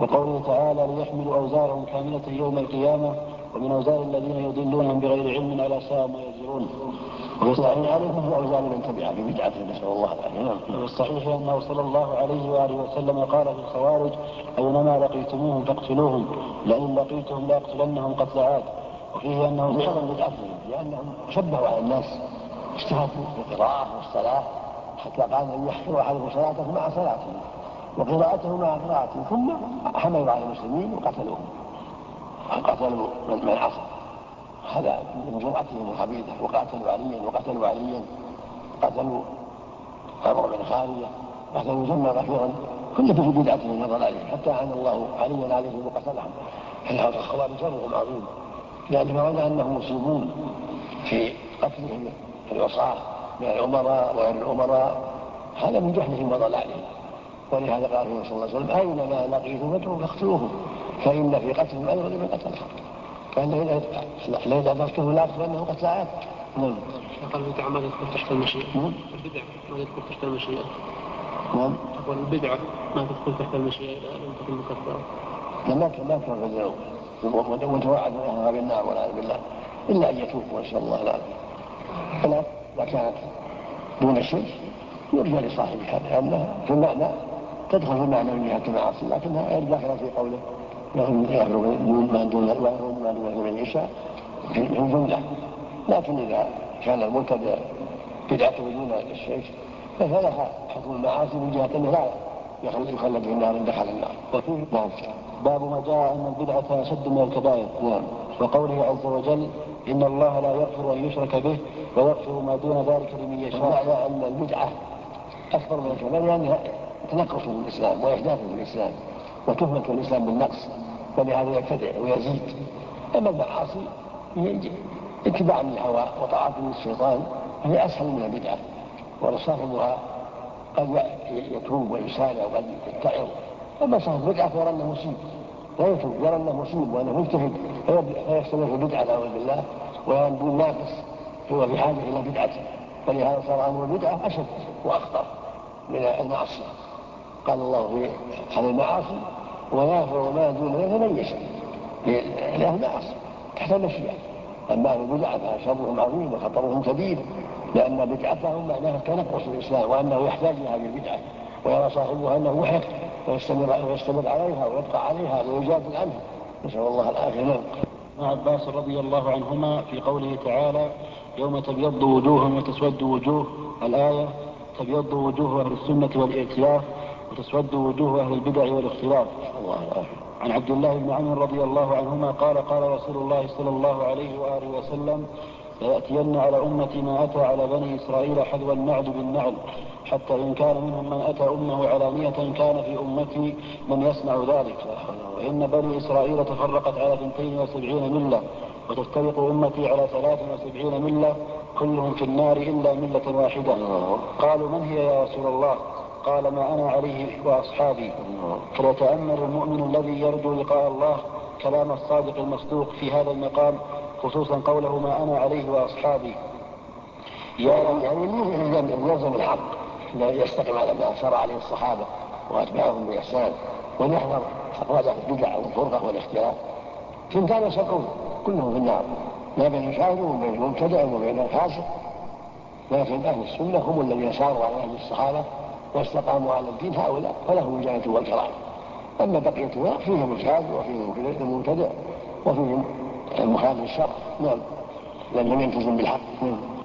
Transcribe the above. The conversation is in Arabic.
وقوله تعالى ليحملوا أوزارهم كاملة يوم القيامة ومن أوزار الذين يضلونهم بغير علم على ساء ما يزرون ويستعين عليهم بأوزار من تبع ببدعته نسأل الله العافية والصحيح أنه صلى الله عليه وآله وسلم قال في الخوارج أينما لقيتموهم فاقتلوهم لئن لقيتهم لأقتلنهم قتل عاد وفيه أنه معظم بدعتهم لأنهم شبهوا على الناس اجتهدوا في القراءة والصلاة حتى قال أن يحفظ أحدهم صلاته مع صلاته. وقراءته مع قراءته ثم حملوا على المسلمين وقتلوهم قتلوا من عصر هذا من جرأتهم الخبيثة وقاتلوا عليا وقتلوا عليا. قتلوا عمر بن خالية قتلوا جمع كثيرا كل في بدعتهم وضلالهم حتى عن الله عليا عليهم وقتلهم. هذا الخوارج شرهم عظيم. لأن رأينا أنهم مصيبون في قتلهم العصاة من الأمراء وغير الأمراء. هذا من جهلهم وضلالهم. ولهذا قال الرسول صلى الله عليه وسلم أينما لقيتم فادعوا فاقتلوهم فإن في قتلهم أجر لمن قتلهم فإن إذا أدركته لا فإنه قتل عاد نعم. البدعة ما تدخل تحت المشيئة. نعم. البدعة ما تدخل تحت المشيئة. نعم. أقول البدعة ما تدخل تحت المشيئة لم تكن مكفرة. ما كان ما كان الذنوب وتوعد اهلها بالنار والعياذ بالله. إلا أن يتوبوا نسال الله. العافيه فلا كانت دون الشرك يرجى لصاحبها لانها في المعنى تدخل في المعنى من جهه المعاصي لكنها غير داخله في قوله. يغفر ما دون ويغفر ما دون من يشاء في الجمله لكن إذا كان المبتدع بدعته دون الشرك فلها حكم المعاصي من جهة انه لا يخلد في النار ان دخل النار. وفيه نعم. باب ما جاء أن البدعة أشد من الكبائر. نعم. وقوله عز وجل إن الله لا يغفر أن يشرك به ويغفر ما دون ذلك لمن يشاء. معنى أن البدعة أكبر من الكبائر لأنها تنقص في الإسلام وإحداث في الإسلام وتهمة الإسلام بالنقص فلهذا يبتدع ويزيد. أما المعاصي اتباع للهوى وطاعة للشيطان فهي أسهل من البدعة وصاحبها قد يتوب ويسارع وقد يتعظ. أما صاحب بدعة فيرى أنه مصيب لا يتوب يرى أنه مصيب وأنه مجتهد فيستمر في البدعة نعوذ بالله وينبو ناقص هو في حاجة إلى بدعته. فلهذا صار أمر البدعة أشد وأخطر. من المعصية قال الله في عن المعاصي ويغفر ما دون ذلك من يشاء. لأهل المعاصي تحت المشيئة. أما أهل البدع فشرهم عظيم وخطرهم كبير لأن بدعتهم معناها تنقص الإسلام وأنه يحتاج إلى هذه البدعة. ويرى صاحبها أنه محق ويستمر ويستمر عليها ويبقى عليها ويجادل عنها نسأل الله العافية. نعم. عباس رضي الله عنهما في قوله تعالى يوم تبيض وجوه وتسود وجوه الآية تبيض وجوه أهل السنة والائتلاف وتسود وجوه أهل البدع والاختلاف. الله عن عبد الله بن عمرو رضي الله عنهما قال قال رسول الله صلى الله عليه وآله وسلم ليأتين على أمتي ما أتى على بني إسرائيل حذو النعل بالنعل حتى إن كان منهم من أتى أمه علانية كان في أمتي من يصنع ذلك. وإن بني إسرائيل تفرقت على ثنتين وسبعين ملة وتفترق أمتي على ثلاث وسبعين ملة كلهم في النار إلا ملة واحدة. قالوا من هي يا رسول الله؟ قال ما أنا عليه وأصحابي. فليتأمل المؤمن الذي يرجو لقاء الله كلام الصادق المصدوق في هذا المقام خصوصا قوله ما أنا عليه وأصحابي. يعني يعني يلزم الحق يستقيم على ما سار عليه الصحابة وأتباعهم بإحسان. وليحذر أقوال البدع والفرقة والاختلاف. ثنتان وسبعون كلهم في النار ما بين الكافر وبين المبتدع وبين الفاسق لكن أهل السنة هم الذين ساروا على أهل الصحابة واستقاموا على الدين. هؤلاء فلهم الجنة والكرامة أما بقية فيهم الكافر وفيهم المبتدع وفيهم المخالف الشرع نعم. لم يلتزم بالحق. نعم.